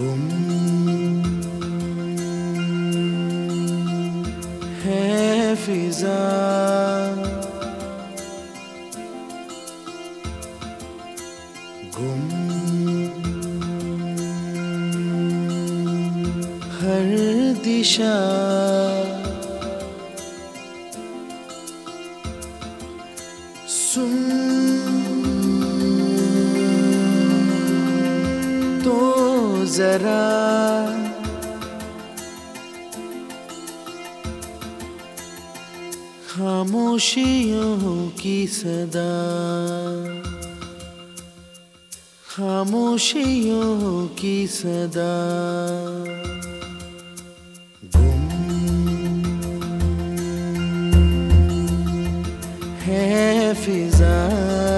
गुम है फिजा। गुम हर दिशा। सुन जरा। खामोशियों की सदा। खामोशियों की सदा। गुम है फिजा।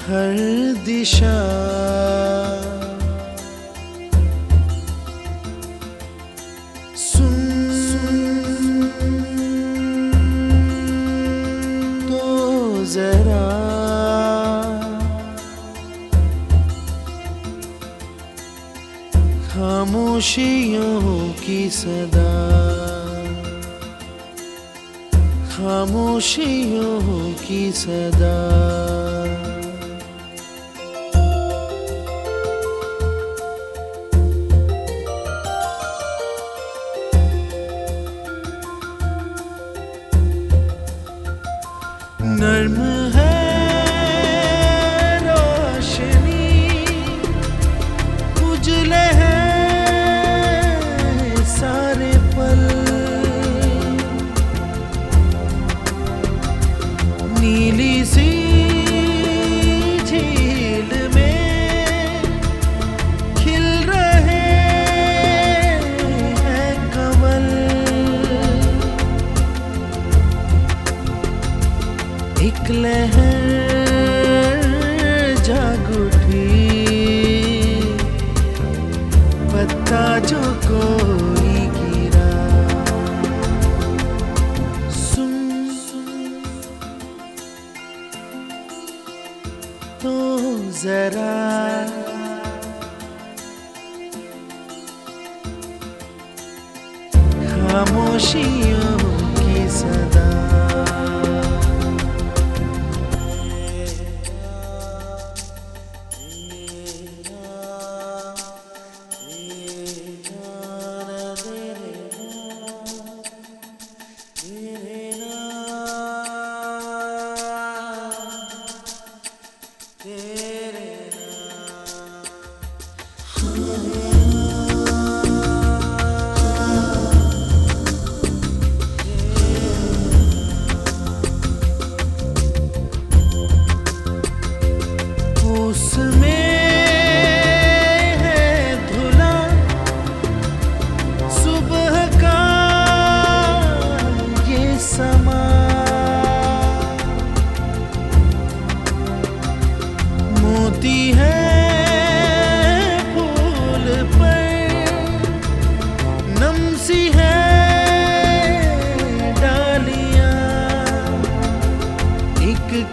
हर दिशा। तो जरा। खामोशियों की सदा। खामोशियों की सदा। एक लहर जाग उठी। पत्ता जो कोई गिरा। सुन तो जरा खामोशियों की सदा।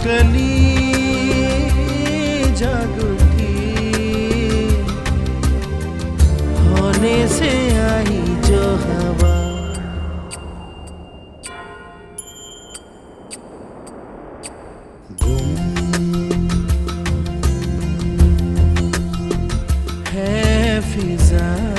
कली जाग उठी। होने से आई जो हवा। गुम। है फिजा।